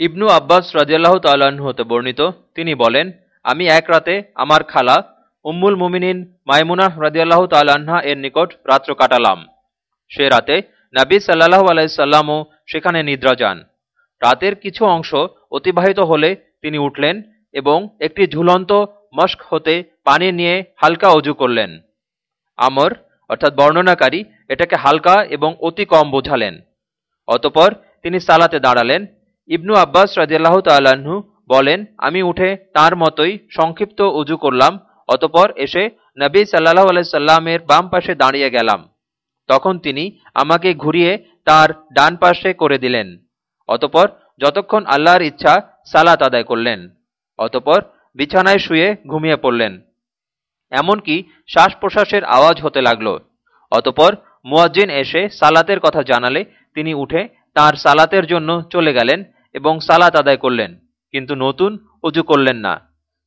ইবনু আব্বাস রাজিয়াল্লাহ তাল্লাহ্ন হতে বর্ণিত। তিনি বলেন, আমি এক রাতে আমার খালা উম্মুল মুমিনিন মাইমুনাহ রাজিয়াল্লাহ তাল্লাহা এর নিকট রাত্র কাটালাম। সে রাতে নাবী সাল্লাহ আলাইসাল্লামও সেখানে নিদ্রা যান। রাতের কিছু অংশ অতিবাহিত হলে তিনি উঠলেন এবং একটি ঝুলন্ত মস্ক হতে পানি নিয়ে হালকা অজু করলেন। আমর, অর্থাৎ বর্ণনাকারী, এটাকে হালকা এবং অতি কম বোঝালেন। অতপর তিনি সালাতে দাঁড়ালেন ইবনু আব্বাস রাজিয়াল্লাহ তাল্লাহ্ন বলেন, আমি উঠে তার মতোই সংক্ষিপ্ত উজু করলাম, অতপর এসে নবী সাল্লাহ আলাইসাল্লামের বাম পাশে দাঁড়িয়ে গেলাম। তখন তিনি আমাকে ঘুরিয়ে তার ডান পাশে করে দিলেন। অতপর যতক্ষণ আল্লাহর ইচ্ছা সালাত আদায় করলেন, অতপর বিছানায় শুয়ে ঘুমিয়ে পড়লেন। এমনকি শ্বাস প্রশ্বাসের আওয়াজ হতে লাগল। অতপর মুয়াজ্জিন এসে সালাতের কথা জানালে তিনি উঠে তার সালাতের জন্য চলে গেলেন এবং সালাত আদায় করলেন, কিন্তু নতুন উজু করলেন না।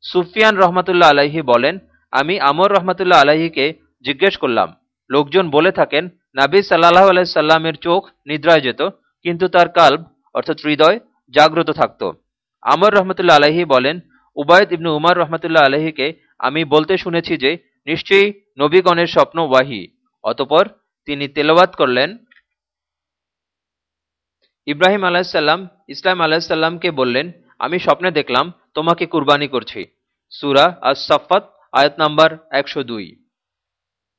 সুফিয়ান রহমাতুল্লাহ আলাহি বলেন, আমি আমর রহমাতুল্লাহ আলাহিকে জিজ্ঞেস করলাম। লোকজন বলে থাকেন, নাবী সাল্লাহ আলাইসাল্লামের চোখ নিদ্রায় যেত, কিন্তু তার কাল্ব, অর্থাৎ হৃদয়, জাগ্রত থাকত। আমর রহমতুল্লাহ আলহি বলেন, উবায়দ ইবনু উমার রহমতুল্লাহ আলহিকে আমি বলতে শুনেছি যে, নিশ্চয়ই নবীগণের স্বপ্ন ওয়াহি। অতপর তিনি তেলাওয়াত করলেন ইব্রাহিম আলাহিসাল্লাম ইসলাম আলাহিসাল্লামকে বললেন, আমি স্বপ্নে দেখলাম, তোমাকে কুরবানি করছি। সুরা আস সাফাত আয়াত নাম্বার একশো দুই।